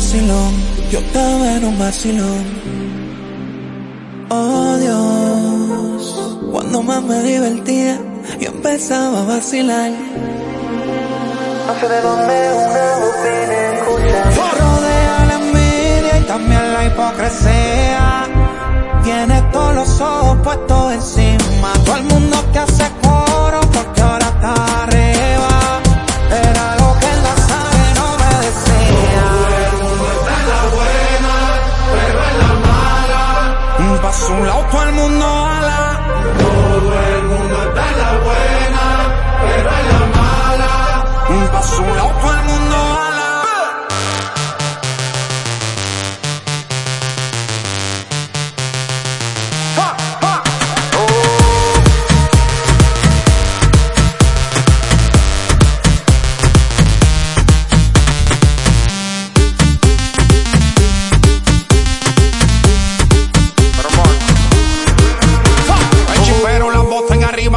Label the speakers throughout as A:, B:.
A: vacilón, yo estaba en un vacilón. Oh Dios, cuando más me divertía, y empezaba a vacilar.
B: No sé de dónde una bocina escucha.
A: Rodea la envidia y también la hipocresía. Tiene todos los ojos puestos encima. Todo el mundo que hace Su lado todo el mundo ala. Pa'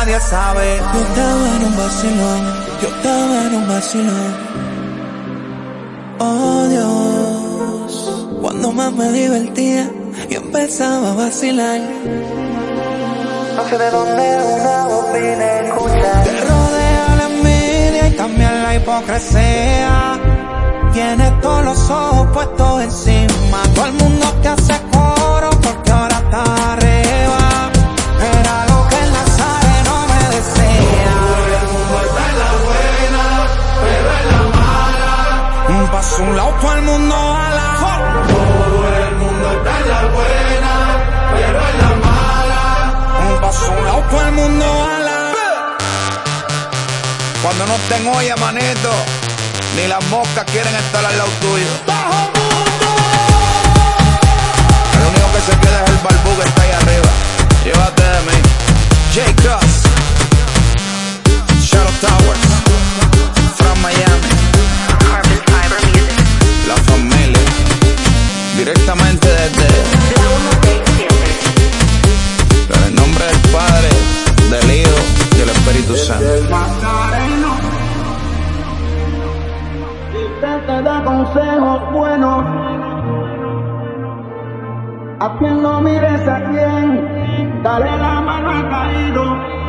A: nadie sabe. Yo estaba en un vacilón, yo estaba en un vacilón. Oh Dios, cuando más me divertía y empezaba a vacilar.
B: No sé de dónde una escucha.
A: Te rodea la envidia y también la hipocresía. Tiene todos los ojos puestos encima. Todo el mundo te hace Su lado todo el mundo ala. Pa' su lado todo el mundo ala.
C: Cuando no estén olla, manito, ni las moscas quieren estar al lado tuyo. Desde.
D: La 167.
C: En el nombre del Padre, del Hijo y del Espíritu Santo.
E: Te da consejos buenos. A quien no mires a quien, dale la mano al caído.